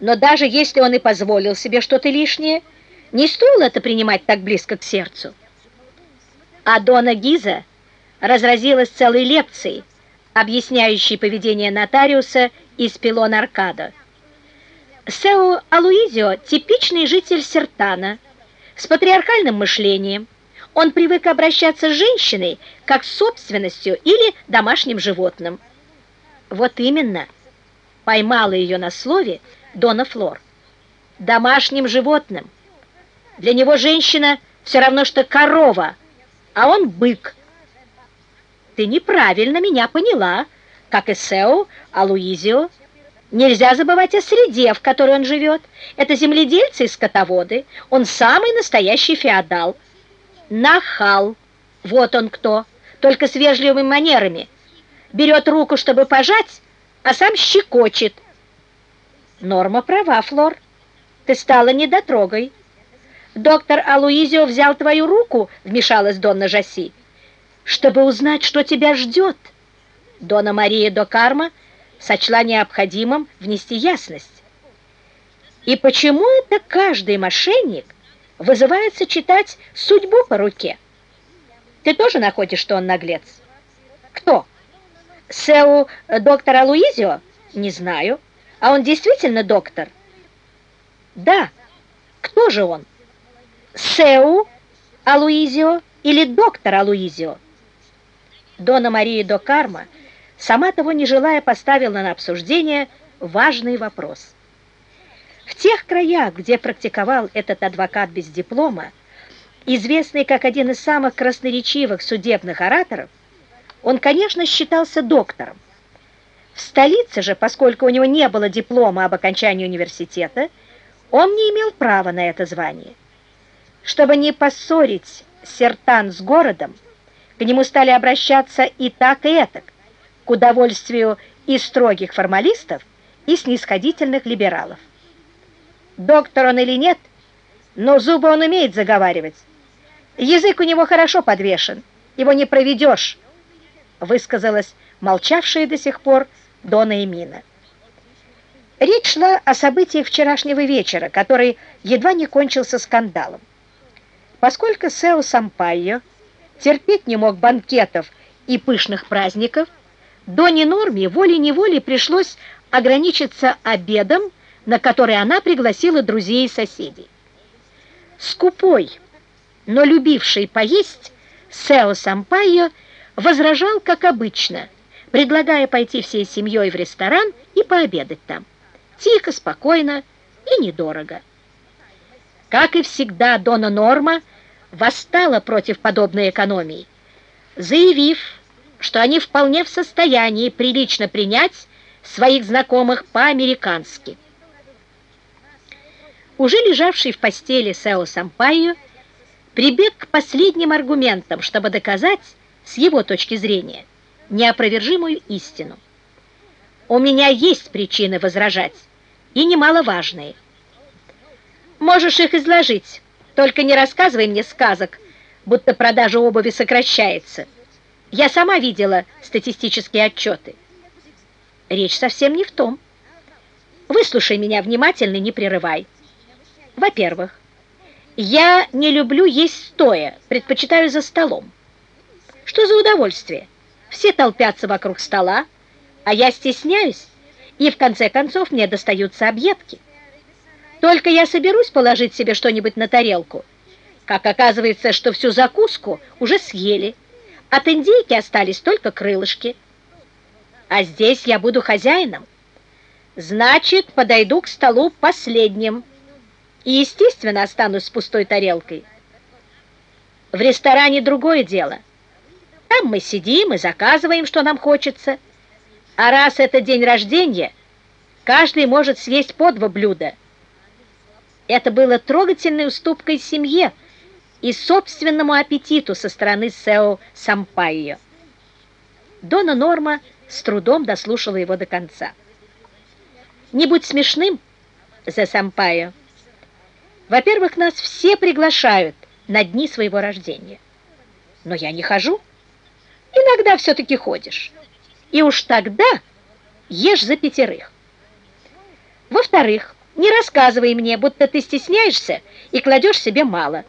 Но даже если он и позволил себе что-то лишнее, не стоило это принимать так близко к сердцу. А Дона Гиза разразилась целой лекцией, объясняющей поведение нотариуса из Пилон Аркадо. Сео Алуизио – типичный житель Сертана, с патриархальным мышлением. Он привык обращаться с женщиной как с собственностью или домашним животным. Вот именно, поймала ее на слове Дона Флор. Домашним животным. Для него женщина все равно, что корова, а он бык. Ты неправильно меня поняла, как и Сео Алуизио. Нельзя забывать о среде, в которой он живет. Это земледельцы и скотоводы. Он самый настоящий феодал. Нахал. Вот он кто. Только с вежливыми манерами. Берет руку, чтобы пожать, а сам щекочет. Норма права, Флор. Ты стала недотрогой. Доктор Алуизио взял твою руку, вмешалась Донна Жаси, чтобы узнать, что тебя ждет. Дона Мария до Карма сочла необходимым внести ясность. И почему это каждый мошенник вызывается читать судьбу по руке? Ты тоже находишь, что он наглец? Кто? Сеу доктора Луизио? Не знаю. А он действительно доктор? Да. Кто же он? Сеу Алуизио или доктор Алуизио? Дона Мария до Карма сама того не желая, поставила на обсуждение важный вопрос. В тех краях, где практиковал этот адвокат без диплома, известный как один из самых красноречивых судебных ораторов, он, конечно, считался доктором. В столице же, поскольку у него не было диплома об окончании университета, он не имел права на это звание. Чтобы не поссорить Сертан с городом, к нему стали обращаться и так, и этак, к удовольствию и строгих формалистов, и снисходительных либералов. Доктор он или нет, но зубы он умеет заговаривать. Язык у него хорошо подвешен, его не проведешь, высказалась молчавшая до сих пор Дона Эмина. Речь шла о событиях вчерашнего вечера, который едва не кончился скандалом. Поскольку Сео Сампайо терпеть не мог банкетов и пышных праздников, Доне Норме волей-неволей пришлось ограничиться обедом, на который она пригласила друзей и соседей. Скупой, но любивший поесть, Сео Сампайо возражал, как обычно, предлагая пойти всей семьей в ресторан и пообедать там. Тихо, спокойно и недорого. Как и всегда, Дона Норма восстала против подобной экономии, заявив, что они вполне в состоянии прилично принять своих знакомых по-американски. Уже лежавший в постели Сео Сампайо прибег к последним аргументам, чтобы доказать, с его точки зрения, неопровержимую истину. У меня есть причины возражать, и немаловажные. Можешь их изложить, только не рассказывай мне сказок, будто продажа обуви сокращается. Я сама видела статистические отчеты. Речь совсем не в том. Выслушай меня внимательно, не прерывай. Во-первых, я не люблю есть стоя, предпочитаю за столом. Что за удовольствие? Все толпятся вокруг стола, а я стесняюсь, и в конце концов мне достаются объедки. Только я соберусь положить себе что-нибудь на тарелку, как оказывается, что всю закуску уже съели, от индейки остались только крылышки. А здесь я буду хозяином. Значит, подойду к столу последним и, естественно, останусь с пустой тарелкой. В ресторане другое дело. Там мы сидим и заказываем, что нам хочется. А раз это день рождения, каждый может съесть по два блюда. Это было трогательной уступкой семье, и собственному аппетиту со стороны Сео Сампайо. Дона Норма с трудом дослушала его до конца. «Не будь смешным, Зе Сампайо. Во-первых, нас все приглашают на дни своего рождения. Но я не хожу. Иногда все-таки ходишь. И уж тогда ешь за пятерых. Во-вторых, Не рассказывай мне, будто ты стесняешься и кладешь себе мало.